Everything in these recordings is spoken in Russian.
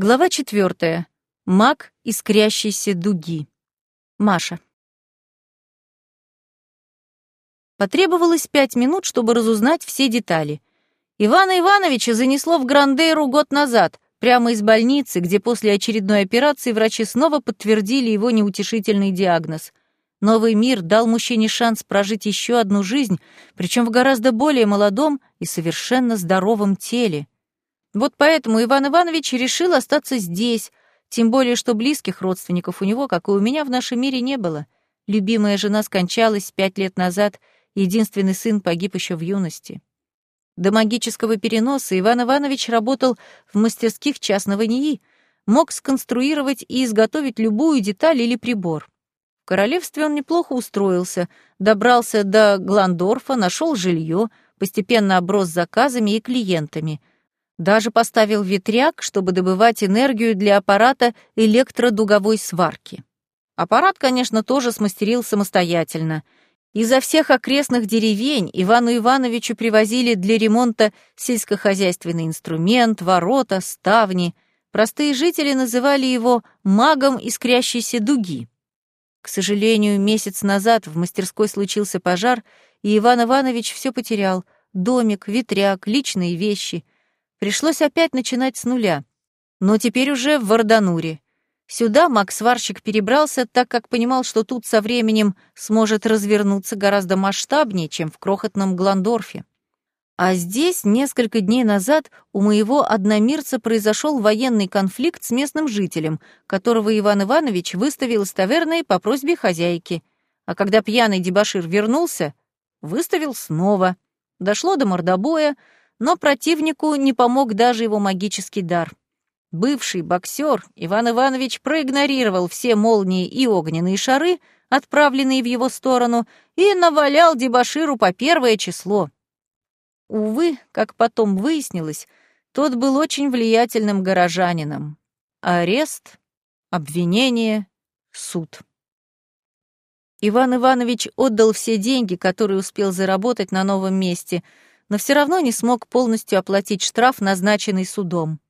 Глава четвертая. Маг искрящейся дуги. Маша. Потребовалось пять минут, чтобы разузнать все детали. Ивана Ивановича занесло в Грандейру год назад, прямо из больницы, где после очередной операции врачи снова подтвердили его неутешительный диагноз. Новый мир дал мужчине шанс прожить еще одну жизнь, причем в гораздо более молодом и совершенно здоровом теле. Вот поэтому Иван Иванович решил остаться здесь, тем более что близких родственников у него, как и у меня, в нашем мире не было. Любимая жена скончалась пять лет назад, единственный сын погиб еще в юности. До магического переноса Иван Иванович работал в мастерских частного НИИ, мог сконструировать и изготовить любую деталь или прибор. В королевстве он неплохо устроился, добрался до Гландорфа, нашел жилье, постепенно оброс заказами и клиентами — даже поставил ветряк, чтобы добывать энергию для аппарата электродуговой сварки. Аппарат, конечно, тоже смастерил самостоятельно. Изо всех окрестных деревень Ивану Ивановичу привозили для ремонта сельскохозяйственный инструмент, ворота, ставни. Простые жители называли его магом искрящейся дуги. К сожалению, месяц назад в мастерской случился пожар, и Иван Иванович все потерял — домик, ветряк, личные вещи — Пришлось опять начинать с нуля. Но теперь уже в Вардануре. Сюда Макс-сварщик перебрался, так как понимал, что тут со временем сможет развернуться гораздо масштабнее, чем в крохотном Гландорфе. А здесь несколько дней назад у моего одномирца произошел военный конфликт с местным жителем, которого Иван Иванович выставил из таверны по просьбе хозяйки. А когда пьяный дебошир вернулся, выставил снова. Дошло до мордобоя, но противнику не помог даже его магический дар. Бывший боксер Иван Иванович проигнорировал все молнии и огненные шары, отправленные в его сторону, и навалял дебоширу по первое число. Увы, как потом выяснилось, тот был очень влиятельным горожанином. Арест, обвинение, суд. Иван Иванович отдал все деньги, которые успел заработать на новом месте — но все равно не смог полностью оплатить штраф, назначенный судом.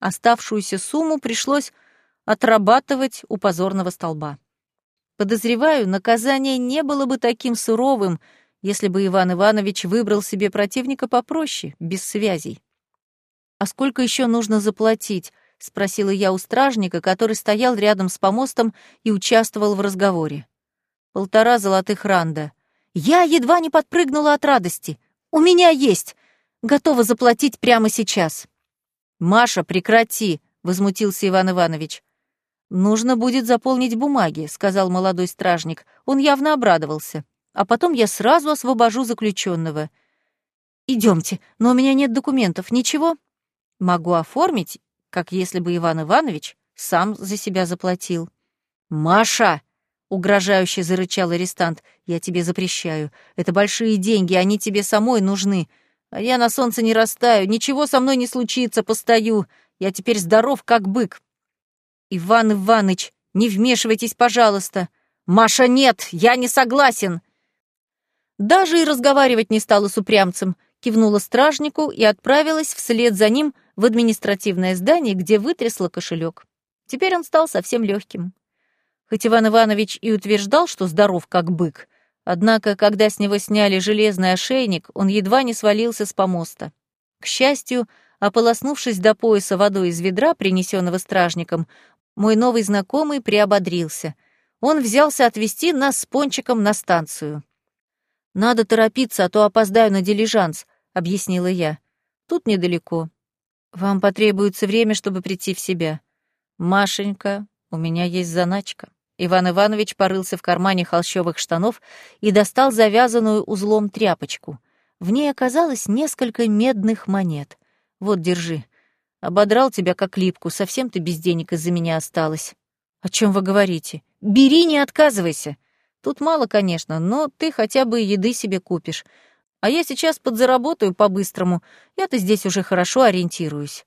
Оставшуюся сумму пришлось отрабатывать у позорного столба. Подозреваю, наказание не было бы таким суровым, если бы Иван Иванович выбрал себе противника попроще, без связей. «А сколько еще нужно заплатить?» — спросила я у стражника, который стоял рядом с помостом и участвовал в разговоре. «Полтора золотых ранда». Я едва не подпрыгнула от радости. У меня есть. Готова заплатить прямо сейчас. Маша, прекрати, возмутился Иван Иванович. Нужно будет заполнить бумаги, сказал молодой стражник. Он явно обрадовался. А потом я сразу освобожу заключенного. Идемте, но у меня нет документов, ничего. Могу оформить, как если бы Иван Иванович сам за себя заплатил. Маша! — угрожающе зарычал арестант. «Я тебе запрещаю. Это большие деньги, они тебе самой нужны. А я на солнце не растаю, ничего со мной не случится, постою. Я теперь здоров, как бык». «Иван Иваныч, не вмешивайтесь, пожалуйста». «Маша, нет, я не согласен!» Даже и разговаривать не стала с упрямцем, кивнула стражнику и отправилась вслед за ним в административное здание, где вытрясла кошелек. Теперь он стал совсем легким. Хоть Иван Иванович и утверждал, что здоров как бык, однако, когда с него сняли железный ошейник, он едва не свалился с помоста. К счастью, ополоснувшись до пояса водой из ведра, принесенного стражником, мой новый знакомый приободрился. Он взялся отвезти нас с Пончиком на станцию. «Надо торопиться, а то опоздаю на дилижанс», — объяснила я. «Тут недалеко. Вам потребуется время, чтобы прийти в себя. Машенька, у меня есть заначка». Иван Иванович порылся в кармане холщовых штанов и достал завязанную узлом тряпочку. В ней оказалось несколько медных монет. «Вот, держи. Ободрал тебя как липку, совсем ты без денег из-за меня осталась». «О чем вы говорите? Бери, не отказывайся. Тут мало, конечно, но ты хотя бы еды себе купишь. А я сейчас подзаработаю по-быстрому. Я-то здесь уже хорошо ориентируюсь».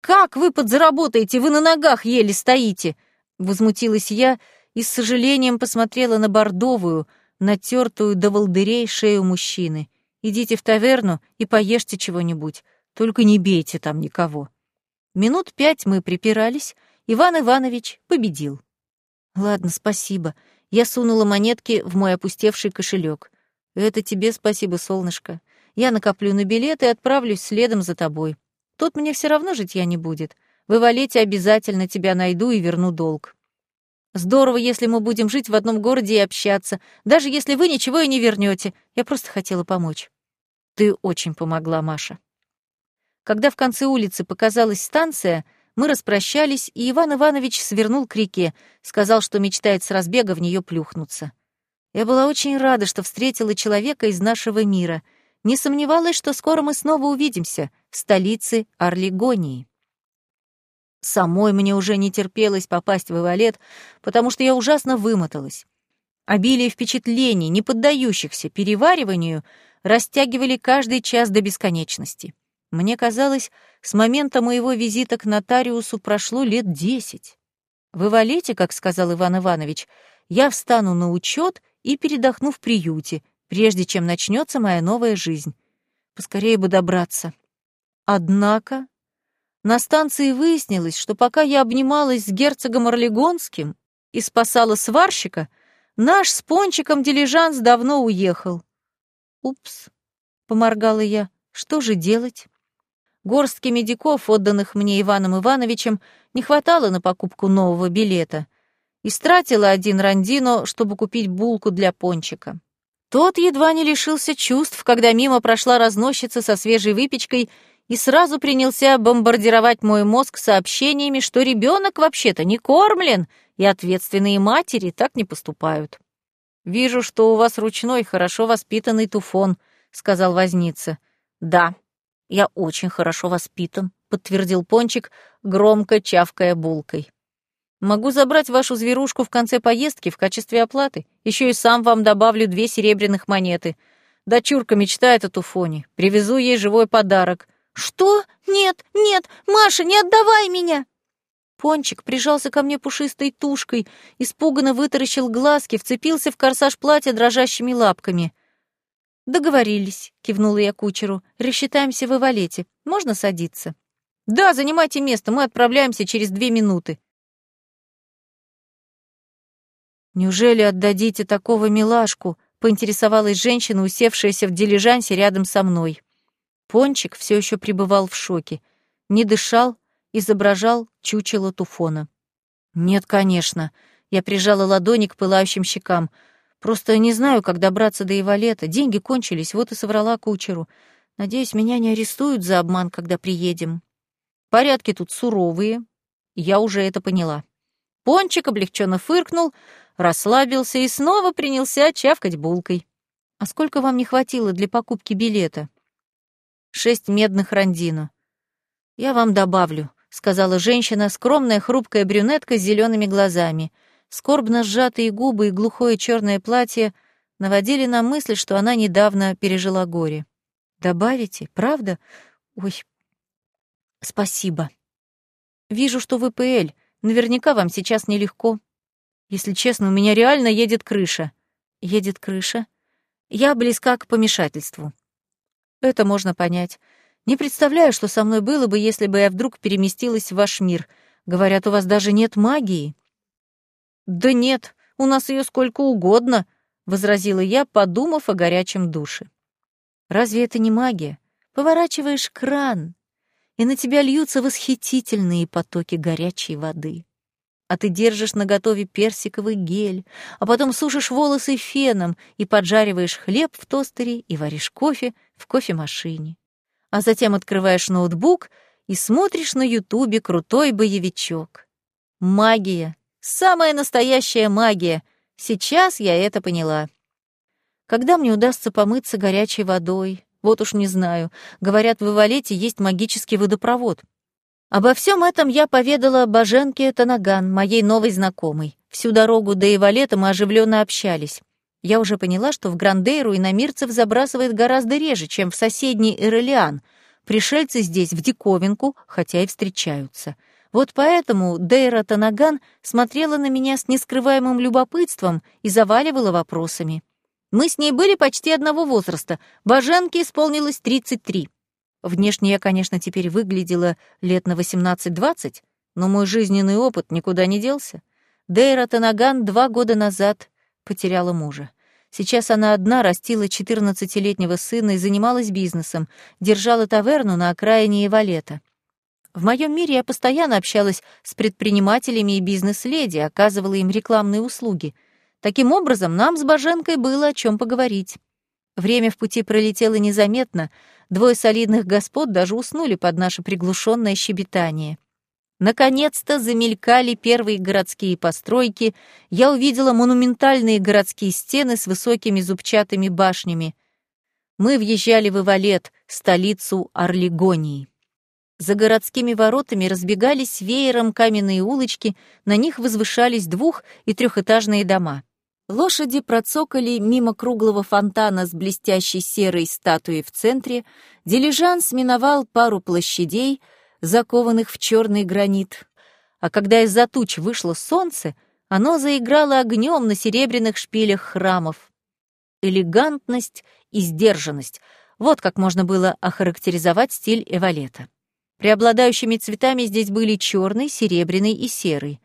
«Как вы подзаработаете? Вы на ногах еле стоите!» Возмутилась я и с сожалением посмотрела на бордовую, натертую до волдырей шею мужчины. «Идите в таверну и поешьте чего-нибудь, только не бейте там никого». Минут пять мы припирались, Иван Иванович победил. Ладно, спасибо. Я сунула монетки в мой опустевший кошелек. Это тебе спасибо, солнышко. Я накоплю на билет и отправлюсь следом за тобой. Тут мне все равно житья не будет. В Ивалете обязательно тебя найду и верну долг. Здорово, если мы будем жить в одном городе и общаться, даже если вы ничего и не вернете. Я просто хотела помочь. Ты очень помогла, Маша. Когда в конце улицы показалась станция, мы распрощались, и Иван Иванович свернул к реке, сказал, что мечтает с разбега в нее плюхнуться. Я была очень рада, что встретила человека из нашего мира. Не сомневалась, что скоро мы снова увидимся в столице Орлигонии. Самой мне уже не терпелось попасть в Ивалет, потому что я ужасно вымоталась. Обилие впечатлений, не поддающихся перевариванию, растягивали каждый час до бесконечности. Мне казалось, с момента моего визита к нотариусу прошло лет десять. В Ивалете, как сказал Иван Иванович, я встану на учет и передохну в приюте, прежде чем начнется моя новая жизнь. Поскорее бы добраться. Однако на станции выяснилось, что пока я обнималась с герцогом Орлегонским и спасала сварщика, наш с пончиком дилижанс давно уехал. «Упс», — поморгала я, — «что же делать?» Горстки медиков, отданных мне Иваном Ивановичем, не хватало на покупку нового билета. Истратила один рандино, чтобы купить булку для пончика. Тот едва не лишился чувств, когда мимо прошла разносчица со свежей выпечкой и сразу принялся бомбардировать мой мозг сообщениями, что ребенок вообще-то не кормлен, и ответственные матери так не поступают. «Вижу, что у вас ручной, хорошо воспитанный туфон», — сказал возница. «Да, я очень хорошо воспитан», — подтвердил Пончик, громко чавкая булкой. «Могу забрать вашу зверушку в конце поездки в качестве оплаты. Еще и сам вам добавлю две серебряных монеты. Дочурка мечтает о туфоне. Привезу ей живой подарок. «Что? Нет, нет, Маша, не отдавай меня!» Пончик прижался ко мне пушистой тушкой, испуганно вытаращил глазки, вцепился в корсаж платья дрожащими лапками. «Договорились», — кивнула я кучеру. «Рассчитаемся в Ивалете. Можно садиться?» «Да, занимайте место, мы отправляемся через две минуты». «Неужели отдадите такого милашку?» — поинтересовалась женщина, усевшаяся в дилижансе рядом со мной. Пончик все еще пребывал в шоке. Не дышал, изображал чучело туфона. «Нет, конечно». Я прижала ладони к пылающим щекам. «Просто не знаю, как добраться до Ивалета. Деньги кончились, вот и соврала кучеру. Надеюсь, меня не арестуют за обман, когда приедем. Порядки тут суровые. Я уже это поняла». Пончик облегченно фыркнул, расслабился и снова принялся чавкать булкой. «А сколько вам не хватило для покупки билета?» Шесть медных рандину. «Я вам добавлю», — сказала женщина, скромная хрупкая брюнетка с зелеными глазами. Скорбно сжатые губы и глухое черное платье наводили на мысль, что она недавно пережила горе. «Добавите? Правда? Ой, спасибо. Вижу, что вы ПЛ. Наверняка вам сейчас нелегко. Если честно, у меня реально едет крыша. Едет крыша? Я близка к помешательству. Это можно понять. Не представляю, что со мной было бы, если бы я вдруг переместилась в ваш мир. Говорят, у вас даже нет магии. Да нет, у нас ее сколько угодно, возразила я, подумав о горячем душе. Разве это не магия? Поворачиваешь кран, и на тебя льются восхитительные потоки горячей воды а ты держишь наготове персиковый гель, а потом сушишь волосы феном и поджариваешь хлеб в тостере и варишь кофе в кофемашине. А затем открываешь ноутбук и смотришь на ютубе крутой боевичок. Магия. Самая настоящая магия. Сейчас я это поняла. Когда мне удастся помыться горячей водой? Вот уж не знаю. Говорят, в Ивалете есть магический водопровод. Обо всем этом я поведала Баженке Танаган, моей новой знакомой. Всю дорогу до Ивалета мы оживленно общались. Я уже поняла, что в Грандейру иномирцев забрасывает гораздо реже, чем в соседний Ирелиан. Пришельцы здесь в диковинку, хотя и встречаются. Вот поэтому Дейра Танаган смотрела на меня с нескрываемым любопытством и заваливала вопросами. Мы с ней были почти одного возраста. Баженке исполнилось 33. Внешне я, конечно, теперь выглядела лет на 18-20, но мой жизненный опыт никуда не делся. Дейра Танаган два года назад потеряла мужа. Сейчас она одна растила 14-летнего сына и занималась бизнесом, держала таверну на окраине Ивалета. В моем мире я постоянно общалась с предпринимателями и бизнес-леди, оказывала им рекламные услуги. Таким образом, нам с Боженкой было о чем поговорить. Время в пути пролетело незаметно, двое солидных господ даже уснули под наше приглушенное щебетание. Наконец-то замелькали первые городские постройки, я увидела монументальные городские стены с высокими зубчатыми башнями. Мы въезжали в Ивалет, столицу Орлегонии. За городскими воротами разбегались веером каменные улочки, на них возвышались двух- и трехэтажные дома. Лошади процокали мимо круглого фонтана с блестящей серой статуей в центре, дилижанс миновал пару площадей — закованных в черный гранит. А когда из-за туч вышло солнце, оно заиграло огнем на серебряных шпилях храмов. Элегантность и сдержанность — вот как можно было охарактеризовать стиль Эвалета. Преобладающими цветами здесь были черный, серебряный и серый.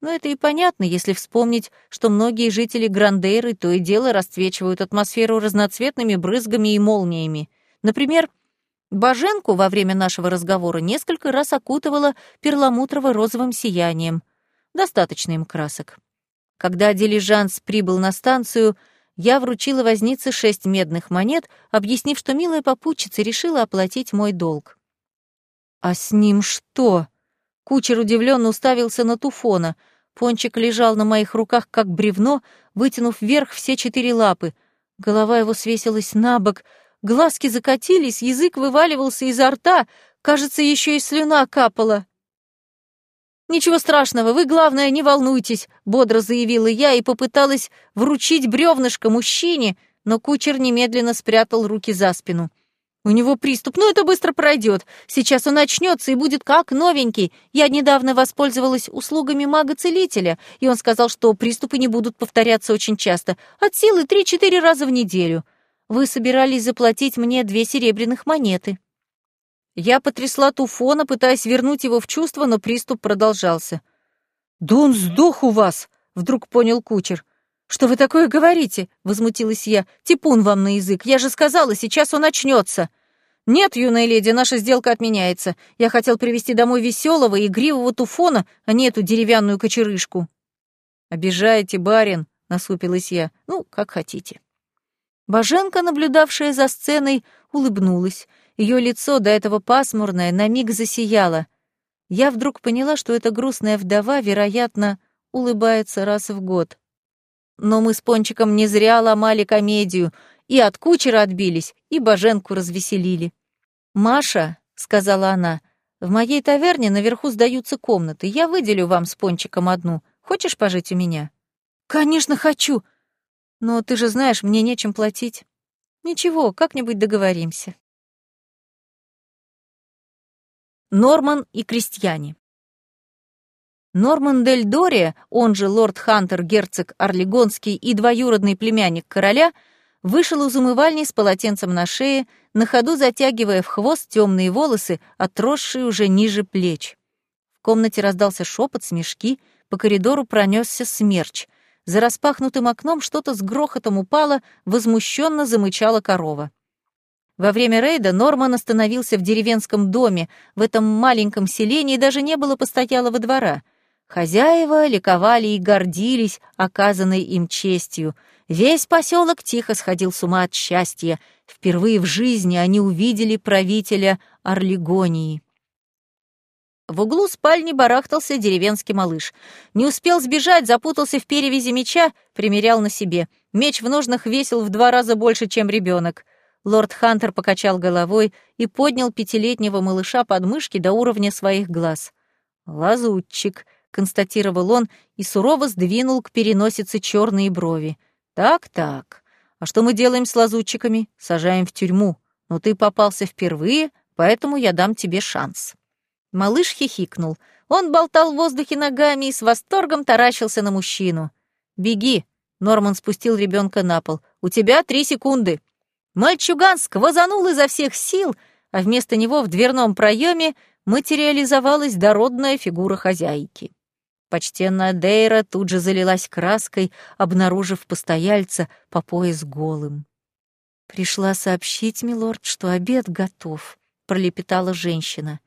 Но это и понятно, если вспомнить, что многие жители Грандейры то и дело расцвечивают атмосферу разноцветными брызгами и молниями. Например, Боженку во время нашего разговора несколько раз окутывала перламутрово-розовым сиянием. Достаточно им красок. Когда дилижанс прибыл на станцию, я вручила вознице шесть медных монет, объяснив, что милая попутчица решила оплатить мой долг. «А с ним что?» Кучер удивленно уставился на Туфона. Пончик лежал на моих руках, как бревно, вытянув вверх все четыре лапы. Голова его свесилась на бок — Глазки закатились, язык вываливался изо рта, кажется, еще и слюна капала. «Ничего страшного, вы, главное, не волнуйтесь», — бодро заявила я и попыталась вручить бревнышко мужчине, но кучер немедленно спрятал руки за спину. «У него приступ, но это быстро пройдет. Сейчас он очнется и будет как новенький. Я недавно воспользовалась услугами мага-целителя, и он сказал, что приступы не будут повторяться очень часто, от силы три-четыре раза в неделю. Вы собирались заплатить мне две серебряных монеты». Я потрясла Туфона, пытаясь вернуть его в чувство, но приступ продолжался. «Да он сдох у вас!» — вдруг понял кучер. «Что вы такое говорите?» — возмутилась я. «Типун вам на язык. Я же сказала, сейчас он очнется. «Нет, юная леди, наша сделка отменяется. Я хотел привезти домой веселого, игривого туфона, а не эту деревянную кочерышку». «Обижаете, барин», — насупилась я. «Ну, как хотите». Боженка, наблюдавшая за сценой, улыбнулась. Ее лицо, до этого пасмурное, на миг засияло. Я вдруг поняла, что эта грустная вдова, вероятно, улыбается раз в год. Но мы с Пончиком не зря ломали комедию, и от кучера отбились, и Боженку развеселили. «Маша», — сказала она, — «в моей таверне наверху сдаются комнаты. Я выделю вам с Пончиком одну. Хочешь пожить у меня?» «Конечно хочу!» Но ты же знаешь, мне нечем платить. Ничего, как-нибудь договоримся. Норман и крестьяне. Норман Дель Дория, он же лорд Хантер, герцог Орлегонский и двоюродный племянник короля, вышел из умывальни с полотенцем на шее, на ходу затягивая в хвост темные волосы, отросшие уже ниже плеч. В комнате раздался шепот, смешки, по коридору пронесся смерч. За распахнутым окном что-то с грохотом упало, возмущенно замычала корова. Во время рейда Норман остановился в деревенском доме, в этом маленьком селении даже не было постоялого двора. Хозяева ликовали и гордились оказанной им честью. Весь поселок тихо сходил с ума от счастья. Впервые в жизни они увидели правителя Орлегонии. В углу спальни барахтался деревенский малыш. Не успел сбежать, запутался в перевязи меча, примерял на себе. Меч в ножнах весил в два раза больше, чем ребенок. Лорд Хантер покачал головой и поднял пятилетнего малыша под мышки до уровня своих глаз. «Лазутчик», — констатировал он и сурово сдвинул к переносице черные брови. «Так-так. А что мы делаем с лазутчиками? Сажаем в тюрьму. Но ты попался впервые, поэтому я дам тебе шанс». Малыш хихикнул. Он болтал в воздухе ногами и с восторгом таращился на мужчину. «Беги!» — Норман спустил ребенка на пол. «У тебя три секунды!» Мальчуган сквозанул изо всех сил, а вместо него в дверном проеме материализовалась дородная фигура хозяйки. Почтенная Дейра тут же залилась краской, обнаружив постояльца по пояс голым. «Пришла сообщить, милорд, что обед готов», — пролепетала женщина.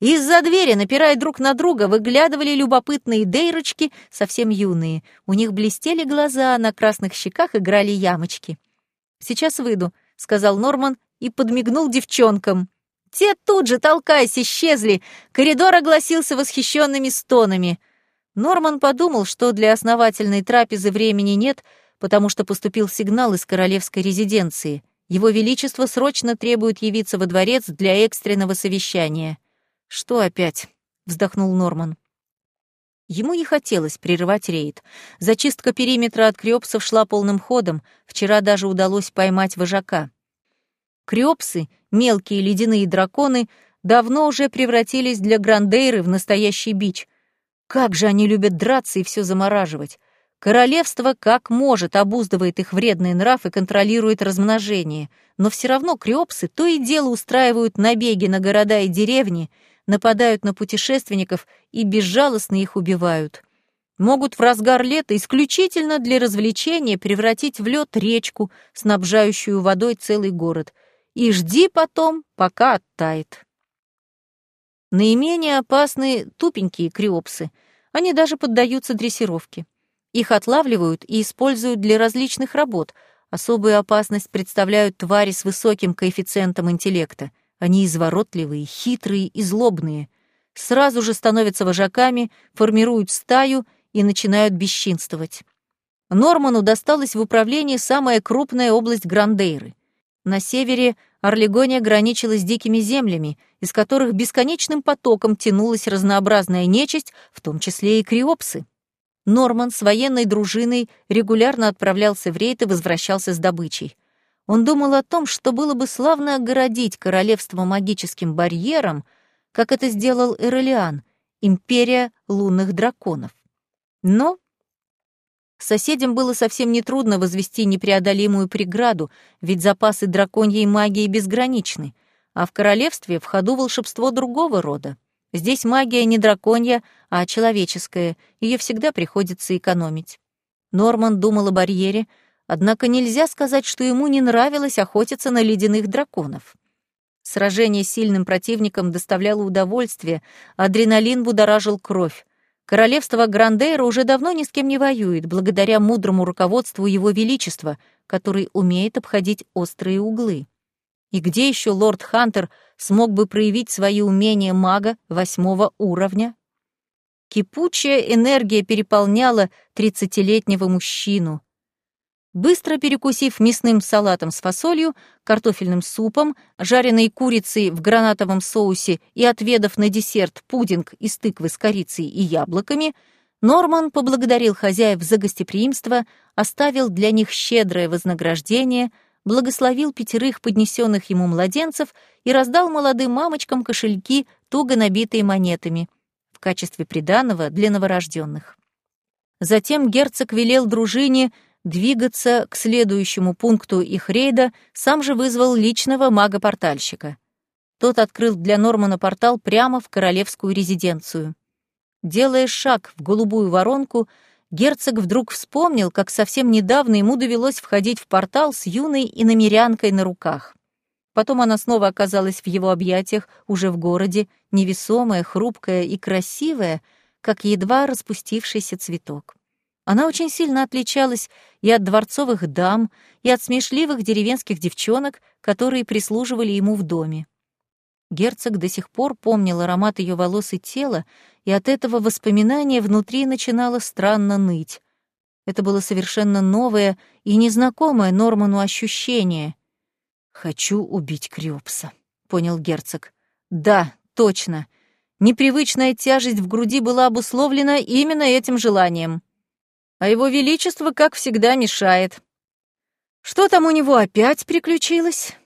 Из-за двери, напирая друг на друга, выглядывали любопытные дейрочки, совсем юные. У них блестели глаза, на красных щеках играли ямочки. «Сейчас выйду», — сказал Норман и подмигнул девчонкам. Те тут же, толкаясь, исчезли. Коридор огласился восхищенными стонами. Норман подумал, что для основательной трапезы времени нет, потому что поступил сигнал из королевской резиденции. Его Величество срочно требует явиться во дворец для экстренного совещания. «Что опять?» — вздохнул Норман. Ему не хотелось прерывать рейд. Зачистка периметра от крёпсов шла полным ходом, вчера даже удалось поймать вожака. Крёпсы, мелкие ледяные драконы, давно уже превратились для Грандейры в настоящий бич. Как же они любят драться и все замораживать. Королевство как может обуздывает их вредный нрав и контролирует размножение, но все равно крёпсы то и дело устраивают набеги на города и деревни — нападают на путешественников и безжалостно их убивают. Могут в разгар лета исключительно для развлечения превратить в лед речку, снабжающую водой целый город. И жди потом, пока оттает. Наименее опасны тупенькие криопсы. Они даже поддаются дрессировке. Их отлавливают и используют для различных работ. Особую опасность представляют твари с высоким коэффициентом интеллекта — они изворотливые, хитрые и злобные. Сразу же становятся вожаками, формируют стаю и начинают бесчинствовать. Норману досталась в управление самая крупная область Грандейры. На севере Орлегония граничила с дикими землями, из которых бесконечным потоком тянулась разнообразная нечисть, в том числе и криопсы. Норман с военной дружиной регулярно отправлялся в рейд и возвращался с добычей. Он думал о том, что было бы славно огородить королевство магическим барьером, как это сделал Эрелиан, империя лунных драконов. Но соседям было совсем нетрудно возвести непреодолимую преграду, ведь запасы драконьей магии безграничны, а в королевстве в ходу волшебство другого рода. Здесь магия не драконья, а человеческая, ее всегда приходится экономить. Норман думал о барьере, Однако нельзя сказать, что ему не нравилось охотиться на ледяных драконов. Сражение с сильным противником доставляло удовольствие, адреналин будоражил кровь. Королевство Грандейра уже давно ни с кем не воюет, благодаря мудрому руководству его величества, который умеет обходить острые углы. И где еще лорд Хантер смог бы проявить свои умения мага восьмого уровня? Кипучая энергия переполняла тридцатилетнего мужчину. Быстро перекусив мясным салатом с фасолью, картофельным супом, жареной курицей в гранатовом соусе и отведав на десерт пудинг из тыквы с корицей и яблоками, Норман поблагодарил хозяев за гостеприимство, оставил для них щедрое вознаграждение, благословил пятерых поднесенных ему младенцев и раздал молодым мамочкам кошельки, туго набитые монетами, в качестве приданого для новорожденных. Затем герцог велел дружине двигаться к следующему пункту их рейда, сам же вызвал личного мага-портальщика. Тот открыл для Нормана портал прямо в королевскую резиденцию. Делая шаг в голубую воронку, герцог вдруг вспомнил, как совсем недавно ему довелось входить в портал с юной иномерянкой на руках. Потом она снова оказалась в его объятиях, уже в городе, невесомая, хрупкая и красивая, как едва распустившийся цветок. Она очень сильно отличалась и от дворцовых дам, и от смешливых деревенских девчонок, которые прислуживали ему в доме. Герцог до сих пор помнил аромат ее волос и тела, и от этого воспоминание внутри начинало странно ныть. Это было совершенно новое и незнакомое Норману ощущение. «Хочу убить Крёпса», — понял герцог. «Да, точно. Непривычная тяжесть в груди была обусловлена именно этим желанием а его величество, как всегда, мешает. Что там у него опять приключилось?